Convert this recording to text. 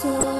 So